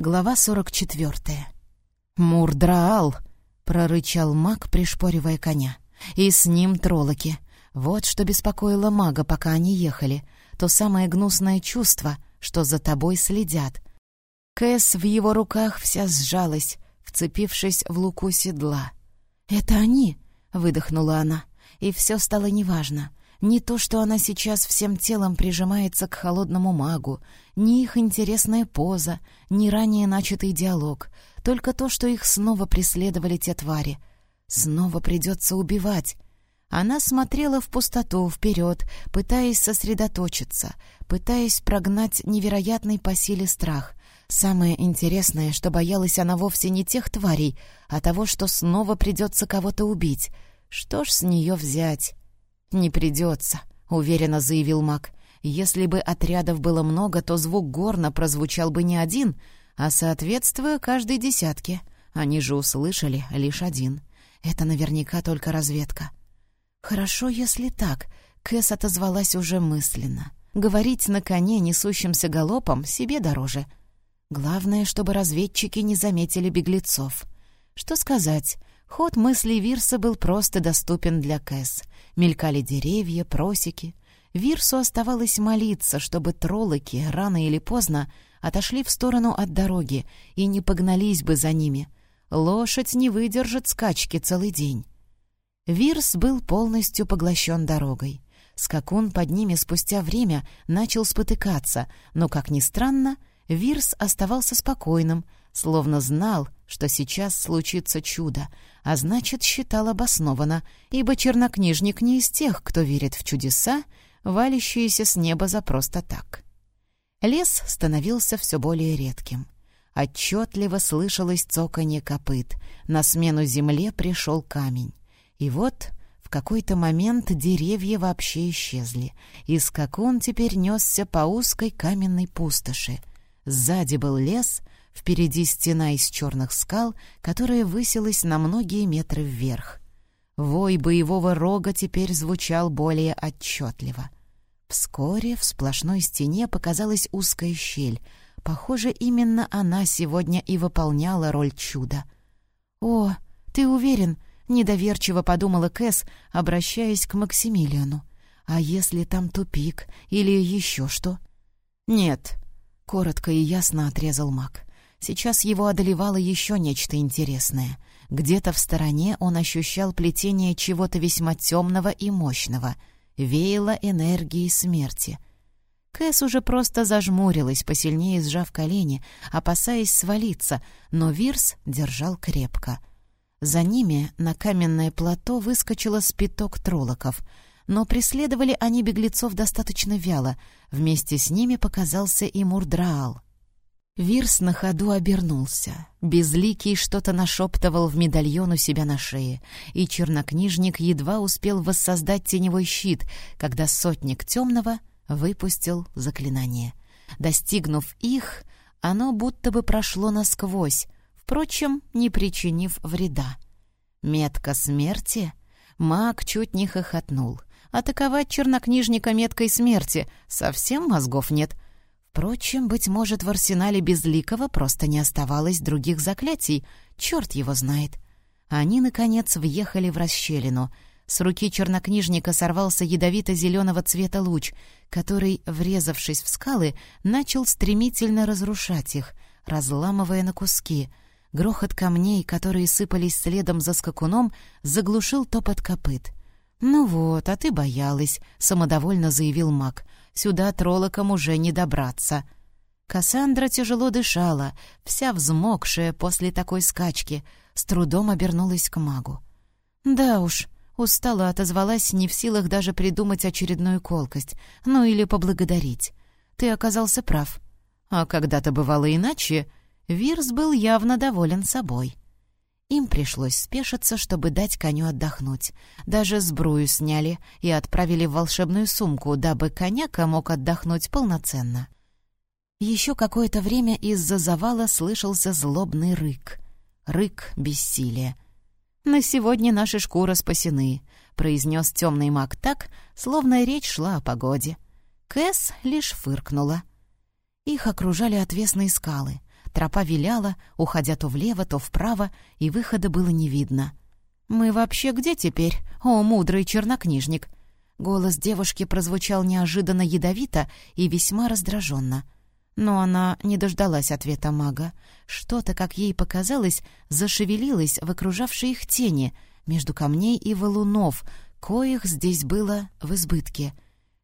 Глава 44. «Мурдраал!» — прорычал маг, пришпоривая коня. «И с ним троллоки. Вот что беспокоило мага, пока они ехали. То самое гнусное чувство, что за тобой следят. Кэс в его руках вся сжалась, вцепившись в луку седла. «Это они!» — выдохнула она. И все стало неважно. Не то, что она сейчас всем телом прижимается к холодному магу, ни их интересная поза, ни ранее начатый диалог, только то, что их снова преследовали те твари. Снова придется убивать. Она смотрела в пустоту, вперед, пытаясь сосредоточиться, пытаясь прогнать невероятный по силе страх. Самое интересное, что боялась она вовсе не тех тварей, а того, что снова придется кого-то убить. Что ж с нее взять? «Не придется», — уверенно заявил маг. «Если бы отрядов было много, то звук горна прозвучал бы не один, а соответствуя каждой десятке. Они же услышали лишь один. Это наверняка только разведка». «Хорошо, если так», — Кэс отозвалась уже мысленно. «Говорить на коне, несущемся галопом, себе дороже. Главное, чтобы разведчики не заметили беглецов. Что сказать, Ход мыслей Вирса был просто доступен для Кэс. Мелькали деревья, просеки. Вирсу оставалось молиться, чтобы троллоки рано или поздно отошли в сторону от дороги и не погнались бы за ними. Лошадь не выдержит скачки целый день. Вирс был полностью поглощен дорогой. Скакун под ними спустя время начал спотыкаться, но, как ни странно, Вирс оставался спокойным, словно знал, что сейчас случится чудо, а значит, считал обоснованно, ибо чернокнижник не из тех, кто верит в чудеса, валящиеся с неба за просто так. Лес становился все более редким. Отчетливо слышалось цоканье копыт, на смену земле пришел камень. И вот в какой-то момент деревья вообще исчезли, и скакун теперь несся по узкой каменной пустоши. Сзади был лес, Впереди стена из черных скал, которая высилась на многие метры вверх. Вой боевого рога теперь звучал более отчетливо. Вскоре в сплошной стене показалась узкая щель. Похоже, именно она сегодня и выполняла роль чуда. «О, ты уверен?» — недоверчиво подумала Кэс, обращаясь к Максимилиану. «А если там тупик или еще что?» «Нет», — коротко и ясно отрезал маг. Сейчас его одолевало еще нечто интересное. Где-то в стороне он ощущал плетение чего-то весьма темного и мощного. Веяло энергией смерти. Кэс уже просто зажмурилась, посильнее сжав колени, опасаясь свалиться, но Вирс держал крепко. За ними на каменное плато выскочило спиток троллоков — но преследовали они беглецов достаточно вяло. Вместе с ними показался и Мурдраал. Вирс на ходу обернулся. Безликий что-то нашептывал в медальон у себя на шее, и чернокнижник едва успел воссоздать теневой щит, когда сотник темного выпустил заклинание. Достигнув их, оно будто бы прошло насквозь, впрочем, не причинив вреда. Метка смерти? Маг чуть не хохотнул. Атаковать чернокнижника меткой смерти совсем мозгов нет — Впрочем, быть может, в арсенале Безликого просто не оставалось других заклятий, черт его знает. Они, наконец, въехали в расщелину. С руки чернокнижника сорвался ядовито-зеленого цвета луч, который, врезавшись в скалы, начал стремительно разрушать их, разламывая на куски. Грохот камней, которые сыпались следом за скакуном, заглушил топот копыт. «Ну вот, а ты боялась», — самодовольно заявил маг — Сюда троллокам уже не добраться. Кассандра тяжело дышала, вся взмокшая после такой скачки, с трудом обернулась к магу. «Да уж», — устала отозвалась, не в силах даже придумать очередную колкость, ну или поблагодарить. «Ты оказался прав». А когда-то бывало иначе, Вирс был явно доволен собой. Им пришлось спешиться, чтобы дать коню отдохнуть. Даже сбрую сняли и отправили в волшебную сумку, дабы коняка мог отдохнуть полноценно. Еще какое-то время из-за завала слышался злобный рык. Рык бессилия. «На сегодня наши шкуры спасены», — произнес темный маг так, словно речь шла о погоде. Кэс лишь фыркнула. Их окружали отвесные скалы — Тропа виляла, уходя то влево, то вправо, и выхода было не видно. «Мы вообще где теперь? О, мудрый чернокнижник!» Голос девушки прозвучал неожиданно ядовито и весьма раздраженно. Но она не дождалась ответа мага. Что-то, как ей показалось, зашевелилось в окружавшей их тени, между камней и валунов, коих здесь было в избытке.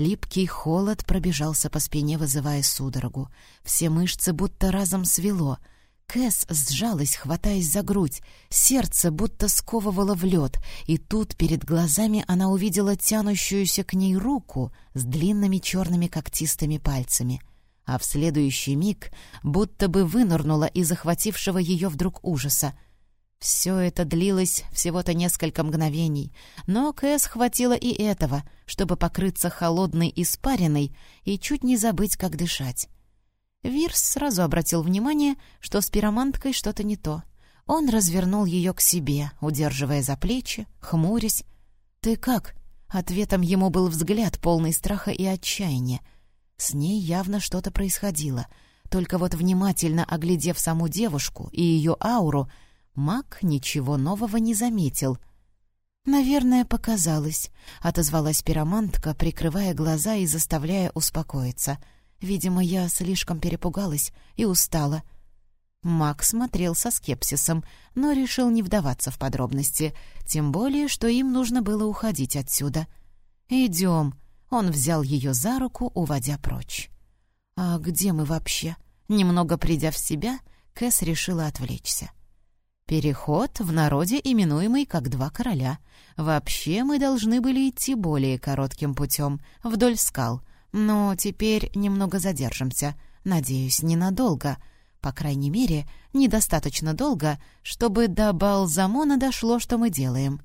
Липкий холод пробежался по спине, вызывая судорогу. Все мышцы будто разом свело. Кэс сжалась, хватаясь за грудь. Сердце будто сковывало в лед, и тут перед глазами она увидела тянущуюся к ней руку с длинными черными когтистыми пальцами. А в следующий миг будто бы вынырнула из захватившего ее вдруг ужаса — все это длилось всего-то несколько мгновений, но Кэс хватило и этого, чтобы покрыться холодной испариной и чуть не забыть, как дышать. Вирс сразу обратил внимание, что с пироманткой что-то не то. Он развернул ее к себе, удерживая за плечи, хмурясь. «Ты как?» Ответом ему был взгляд, полный страха и отчаяния. С ней явно что-то происходило. Только вот внимательно оглядев саму девушку и ее ауру, Мак ничего нового не заметил. «Наверное, показалось», — отозвалась пиромантка, прикрывая глаза и заставляя успокоиться. «Видимо, я слишком перепугалась и устала». Мак смотрел со скепсисом, но решил не вдаваться в подробности, тем более, что им нужно было уходить отсюда. «Идем», — он взял ее за руку, уводя прочь. «А где мы вообще?» Немного придя в себя, Кэс решила отвлечься. Переход в народе, именуемый как «Два короля». Вообще мы должны были идти более коротким путем, вдоль скал. Но теперь немного задержимся. Надеюсь, ненадолго. По крайней мере, недостаточно долго, чтобы до Балзамона дошло, что мы делаем.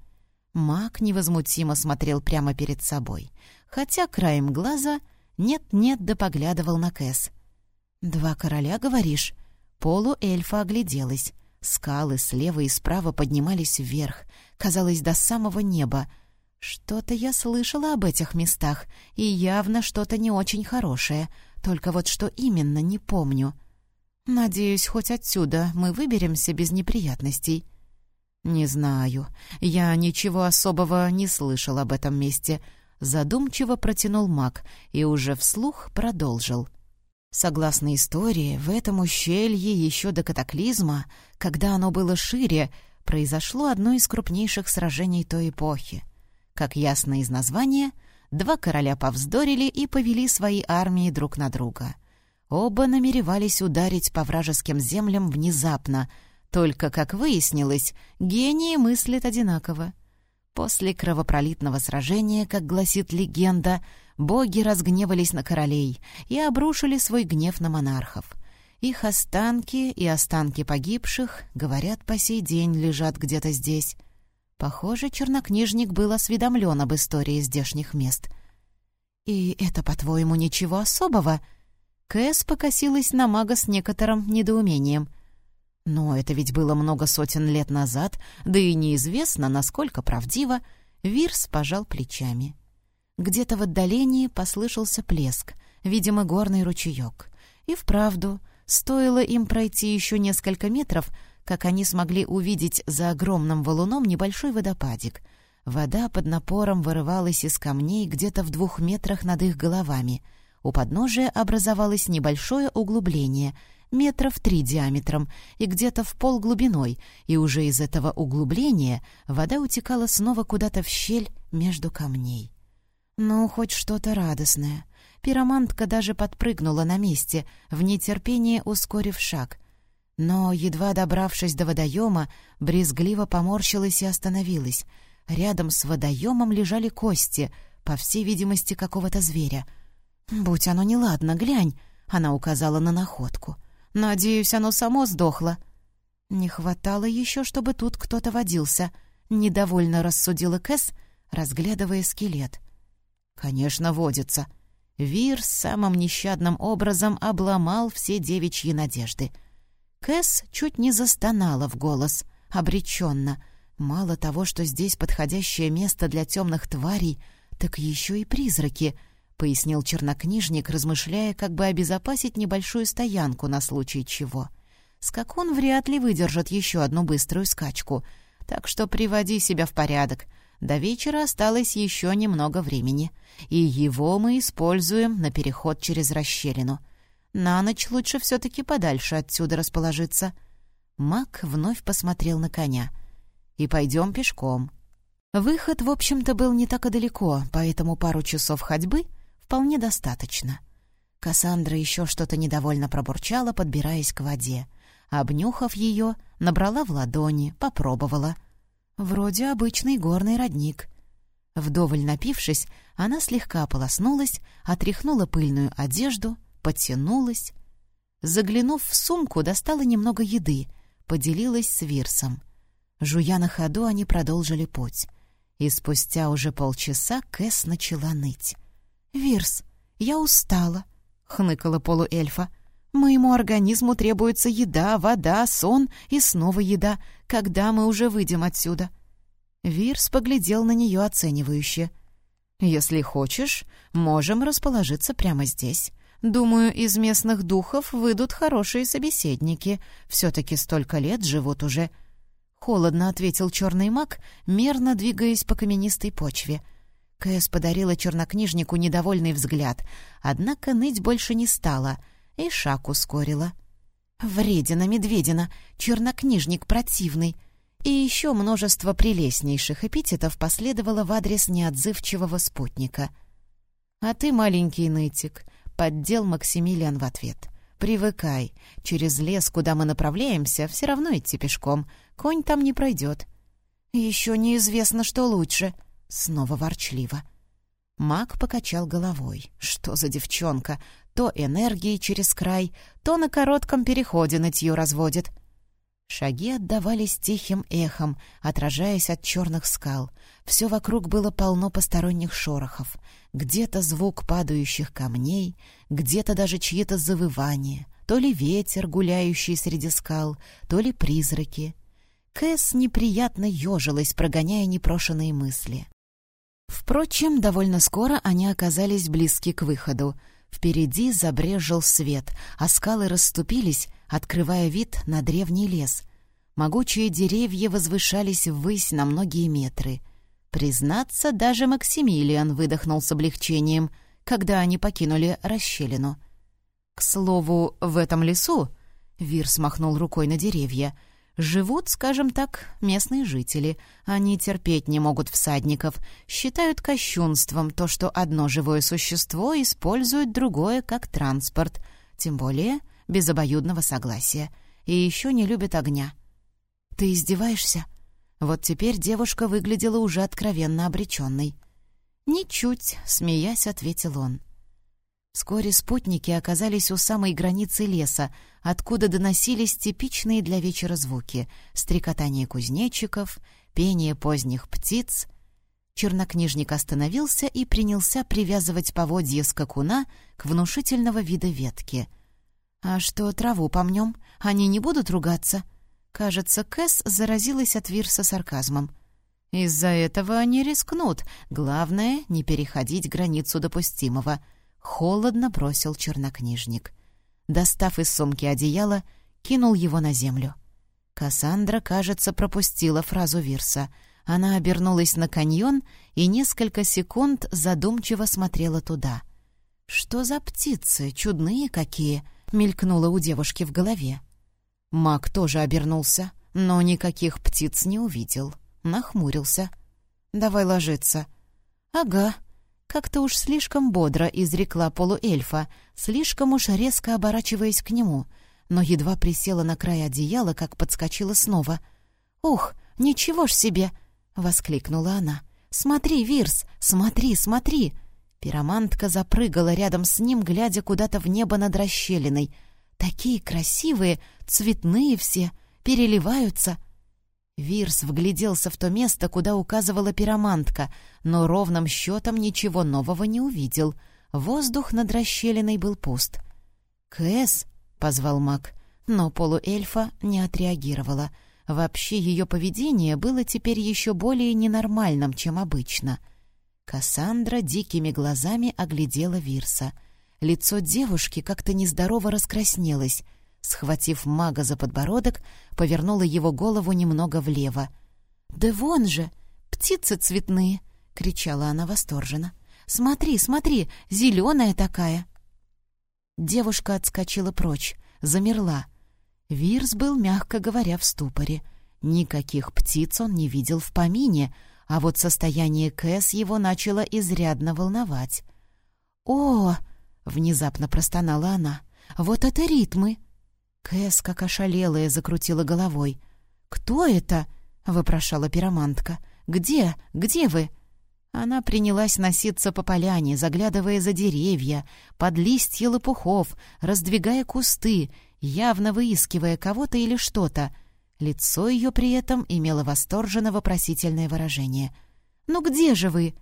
Маг невозмутимо смотрел прямо перед собой, хотя краем глаза нет-нет да поглядывал на Кэс. «Два короля, говоришь?» Полуэльфа огляделась. Скалы слева и справа поднимались вверх, казалось, до самого неба. Что-то я слышала об этих местах, и явно что-то не очень хорошее, только вот что именно, не помню. Надеюсь, хоть отсюда мы выберемся без неприятностей. Не знаю, я ничего особого не слышал об этом месте. Задумчиво протянул маг и уже вслух продолжил. Согласно истории, в этом ущелье еще до катаклизма, когда оно было шире, произошло одно из крупнейших сражений той эпохи. Как ясно из названия, два короля повздорили и повели свои армии друг на друга. Оба намеревались ударить по вражеским землям внезапно, только, как выяснилось, гении мыслят одинаково. После кровопролитного сражения, как гласит легенда, боги разгневались на королей и обрушили свой гнев на монархов. Их останки и останки погибших, говорят, по сей день лежат где-то здесь. Похоже, чернокнижник был осведомлен об истории здешних мест. «И это, по-твоему, ничего особого?» Кэс покосилась на мага с некоторым недоумением. «Но это ведь было много сотен лет назад, да и неизвестно, насколько правдиво». Вирс пожал плечами. Где-то в отдалении послышался плеск, видимо, горный ручеек. И вправду, стоило им пройти еще несколько метров, как они смогли увидеть за огромным валуном небольшой водопадик. Вода под напором вырывалась из камней где-то в двух метрах над их головами. У подножия образовалось небольшое углубление, метров три диаметром и где-то в пол глубиной, и уже из этого углубления вода утекала снова куда-то в щель между камней. Ну, хоть что-то радостное. Пиромантка даже подпрыгнула на месте, в нетерпении ускорив шаг. Но, едва добравшись до водоема, брезгливо поморщилась и остановилась. Рядом с водоемом лежали кости, по всей видимости, какого-то зверя. «Будь оно неладно, глянь!» — она указала на находку. «Надеюсь, оно само сдохло». Не хватало еще, чтобы тут кто-то водился. Недовольно рассудила Кэс, разглядывая скелет. Конечно, водится. Вир самым нещадным образом обломал все девичьи надежды. Кэс чуть не застонала в голос, обреченно. Мало того, что здесь подходящее место для темных тварей, так еще и призраки —— пояснил чернокнижник, размышляя, как бы обезопасить небольшую стоянку на случай чего. Скакун вряд ли выдержит еще одну быструю скачку. Так что приводи себя в порядок. До вечера осталось еще немного времени, и его мы используем на переход через расщелину. На ночь лучше все-таки подальше отсюда расположиться. Мак вновь посмотрел на коня. «И пойдем пешком». Выход, в общем-то, был не так и далеко, поэтому пару часов ходьбы вполне достаточно. Кассандра еще что-то недовольно пробурчала, подбираясь к воде. Обнюхав ее, набрала в ладони, попробовала. Вроде обычный горный родник. Вдоволь напившись, она слегка ополоснулась, отряхнула пыльную одежду, потянулась. Заглянув в сумку, достала немного еды, поделилась с Вирсом. Жуя на ходу, они продолжили путь. И спустя уже полчаса Кэс начала ныть. «Вирс, я устала», — хныкала полуэльфа. Моему организму требуется еда, вода, сон и снова еда, когда мы уже выйдем отсюда». Вирс поглядел на нее оценивающе. «Если хочешь, можем расположиться прямо здесь. Думаю, из местных духов выйдут хорошие собеседники. Все-таки столько лет живут уже». Холодно ответил черный маг, мерно двигаясь по каменистой почве. Кэс подарила чернокнижнику недовольный взгляд, однако ныть больше не стала — и шаг ускорила. «Вредина, медведина, чернокнижник противный!» И еще множество прелестнейших эпитетов последовало в адрес неотзывчивого спутника. «А ты, маленький нытик», — поддел Максимилиан в ответ. «Привыкай. Через лес, куда мы направляемся, все равно идти пешком. Конь там не пройдет». «Еще неизвестно, что лучше», — снова ворчливо. Маг покачал головой. «Что за девчонка? То энергией через край, то на коротком переходе нытье разводит». Шаги отдавались тихим эхом, отражаясь от черных скал. Все вокруг было полно посторонних шорохов. Где-то звук падающих камней, где-то даже чьи-то завывания. То ли ветер, гуляющий среди скал, то ли призраки. Кэс неприятно ежилась, прогоняя непрошенные мысли. Впрочем, довольно скоро они оказались близки к выходу. Впереди забрежил свет, а скалы расступились, открывая вид на древний лес. Могучие деревья возвышались ввысь на многие метры. Признаться, даже Максимилиан выдохнул с облегчением, когда они покинули расщелину. «К слову, в этом лесу...» — Вир смахнул рукой на деревья — Живут, скажем так, местные жители. Они терпеть не могут всадников, считают кощунством то, что одно живое существо использует другое как транспорт, тем более без обоюдного согласия. И еще не любят огня. «Ты издеваешься?» Вот теперь девушка выглядела уже откровенно обреченной. «Ничуть», — смеясь, ответил он. Вскоре спутники оказались у самой границы леса, откуда доносились типичные для вечера звуки — стрекотание кузнечиков, пение поздних птиц. Чернокнижник остановился и принялся привязывать поводья скакуна к внушительного вида ветки. «А что, траву помнем? Они не будут ругаться?» Кажется, Кэс заразилась от Вирса сарказмом. «Из-за этого они рискнут. Главное — не переходить границу допустимого», Холодно бросил чернокнижник. Достав из сумки одеяло, кинул его на землю. Кассандра, кажется, пропустила фразу Вирса. Она обернулась на каньон и несколько секунд задумчиво смотрела туда. «Что за птицы? Чудные какие!» — мелькнуло у девушки в голове. Маг тоже обернулся, но никаких птиц не увидел. Нахмурился. «Давай ложиться». «Ага», как-то уж слишком бодро изрекла полуэльфа, слишком уж резко оборачиваясь к нему, но едва присела на край одеяла, как подскочила снова. «Ух, ничего ж себе!» — воскликнула она. «Смотри, Вирс, смотри, смотри!» Пиромантка запрыгала рядом с ним, глядя куда-то в небо над расщелиной. «Такие красивые, цветные все, переливаются!» Вирс вгляделся в то место, куда указывала пиромантка, но ровным счетом ничего нового не увидел. Воздух над расщелиной был пуст. «Кэс!» — позвал маг, но полуэльфа не отреагировала. Вообще ее поведение было теперь еще более ненормальным, чем обычно. Кассандра дикими глазами оглядела Вирса. Лицо девушки как-то нездорово раскраснелось. Схватив мага за подбородок, повернула его голову немного влево. «Да вон же! Птицы цветные!» — кричала она восторженно. «Смотри, смотри, зеленая такая!» Девушка отскочила прочь, замерла. Вирс был, мягко говоря, в ступоре. Никаких птиц он не видел в помине, а вот состояние Кэс его начало изрядно волновать. «О!» — внезапно простонала она. «Вот это ритмы!» Кэс, как ошалелая, закрутила головой. «Кто это?» — вопрошала пиромантка. «Где? Где вы?» Она принялась носиться по поляне, заглядывая за деревья, под листья лопухов, раздвигая кусты, явно выискивая кого-то или что-то. Лицо ее при этом имело восторженно-вопросительное выражение. «Ну где же вы?»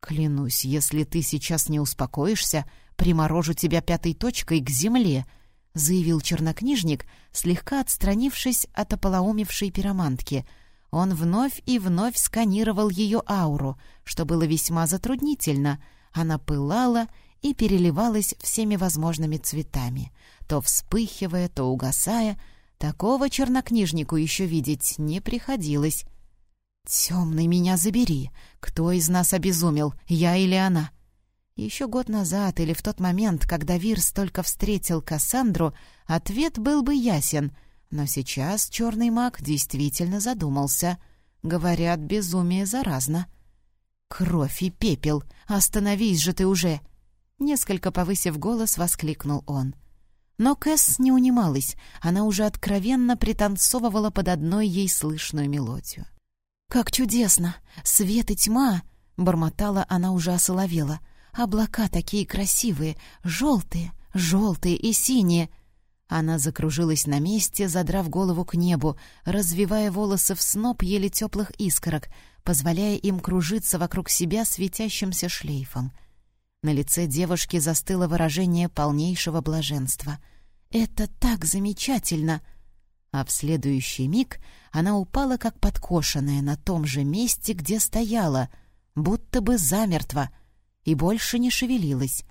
«Клянусь, если ты сейчас не успокоишься, приморожу тебя пятой точкой к земле», — заявил чернокнижник, слегка отстранившись от ополоумевшей пиромантки — он вновь и вновь сканировал ее ауру, что было весьма затруднительно. Она пылала и переливалась всеми возможными цветами, то вспыхивая, то угасая. Такого чернокнижнику еще видеть не приходилось. «Темный, меня забери! Кто из нас обезумел, я или она?» Еще год назад или в тот момент, когда Вирс только встретил Кассандру, ответ был бы ясен — но сейчас черный маг действительно задумался. Говорят, безумие заразно. «Кровь и пепел! Остановись же ты уже!» Несколько повысив голос, воскликнул он. Но Кэс не унималась, она уже откровенно пританцовывала под одной ей слышную мелодию. «Как чудесно! Свет и тьма!» — бормотала она уже осоловела. «Облака такие красивые, желтые, желтые и синие. Она закружилась на месте, задрав голову к небу, развивая волосы в сноп еле теплых искорок, позволяя им кружиться вокруг себя светящимся шлейфом. На лице девушки застыло выражение полнейшего блаженства. «Это так замечательно!» А в следующий миг она упала, как подкошенная, на том же месте, где стояла, будто бы замертво, и больше не шевелилась.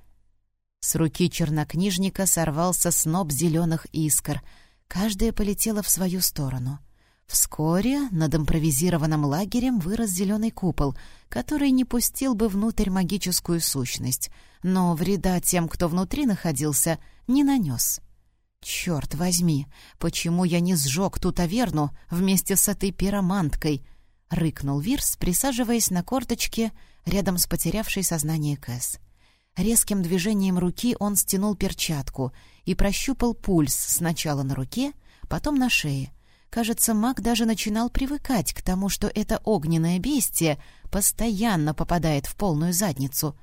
С руки чернокнижника сорвался сноп зеленых искр. Каждая полетела в свою сторону. Вскоре над импровизированным лагерем вырос зеленый купол, который не пустил бы внутрь магическую сущность, но вреда тем, кто внутри находился, не нанес. «Черт возьми, почему я не сжег ту таверну вместе с этой пироманткой?» — рыкнул Вирс, присаживаясь на корточке рядом с потерявшей сознание Кэс. Резким движением руки он стянул перчатку и прощупал пульс сначала на руке, потом на шее. Кажется, маг даже начинал привыкать к тому, что это огненное бестие постоянно попадает в полную задницу.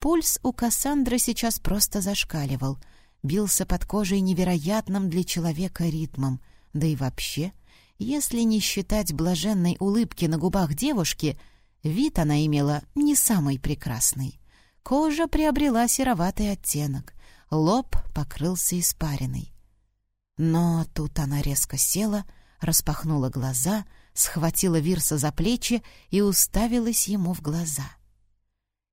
Пульс у Кассандры сейчас просто зашкаливал, бился под кожей невероятным для человека ритмом. Да и вообще, если не считать блаженной улыбки на губах девушки, вид она имела не самый прекрасный. Кожа приобрела сероватый оттенок, лоб покрылся испариной. Но тут она резко села, распахнула глаза, схватила Вирса за плечи и уставилась ему в глаза.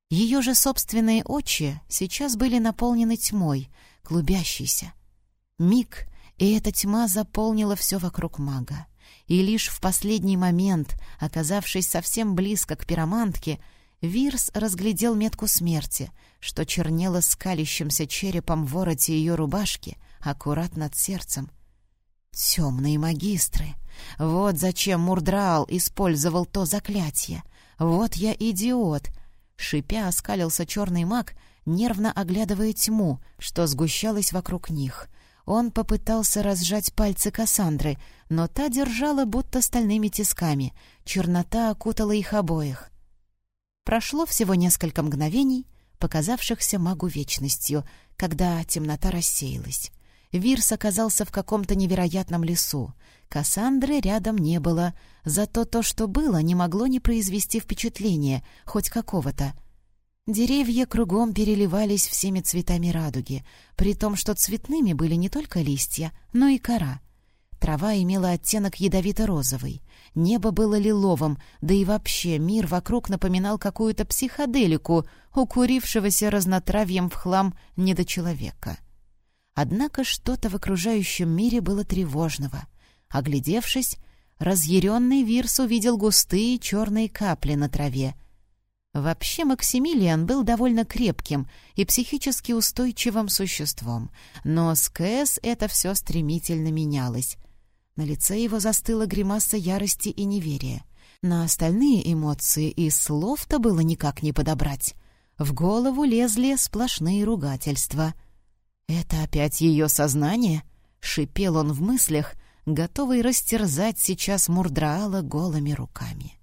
Ее же собственные очи сейчас были наполнены тьмой, клубящейся. Миг, и эта тьма заполнила все вокруг мага. И лишь в последний момент, оказавшись совсем близко к пиромантке, Вирс разглядел метку смерти, что чернело скалящимся черепом вороте ее рубашки, аккурат над сердцем. Темные магистры! Вот зачем Мурдраал использовал то заклятие! Вот я идиот! Шипя оскалился черный маг, нервно оглядывая тьму, что сгущалась вокруг них. Он попытался разжать пальцы Кассандры, но та держала будто стальными тисками. Чернота окутала их обоих. Прошло всего несколько мгновений, показавшихся магу вечностью, когда темнота рассеялась. Вирс оказался в каком-то невероятном лесу. Кассандры рядом не было, зато то, что было, не могло не произвести впечатления, хоть какого-то. Деревья кругом переливались всеми цветами радуги, при том, что цветными были не только листья, но и кора — Трава имела оттенок ядовито-розовый. Небо было лиловым, да и вообще мир вокруг напоминал какую-то психоделику, укурившегося разнотравьем в хлам недочеловека. Однако что-то в окружающем мире было тревожного. Оглядевшись, разъяренный Вирс увидел густые черные капли на траве. Вообще Максимилиан был довольно крепким и психически устойчивым существом, но с Кэс это все стремительно менялось. На лице его застыла гримаса ярости и неверия. На остальные эмоции и слов-то было никак не подобрать. В голову лезли сплошные ругательства. «Это опять ее сознание?» — шипел он в мыслях, готовый растерзать сейчас Мурдраала голыми руками.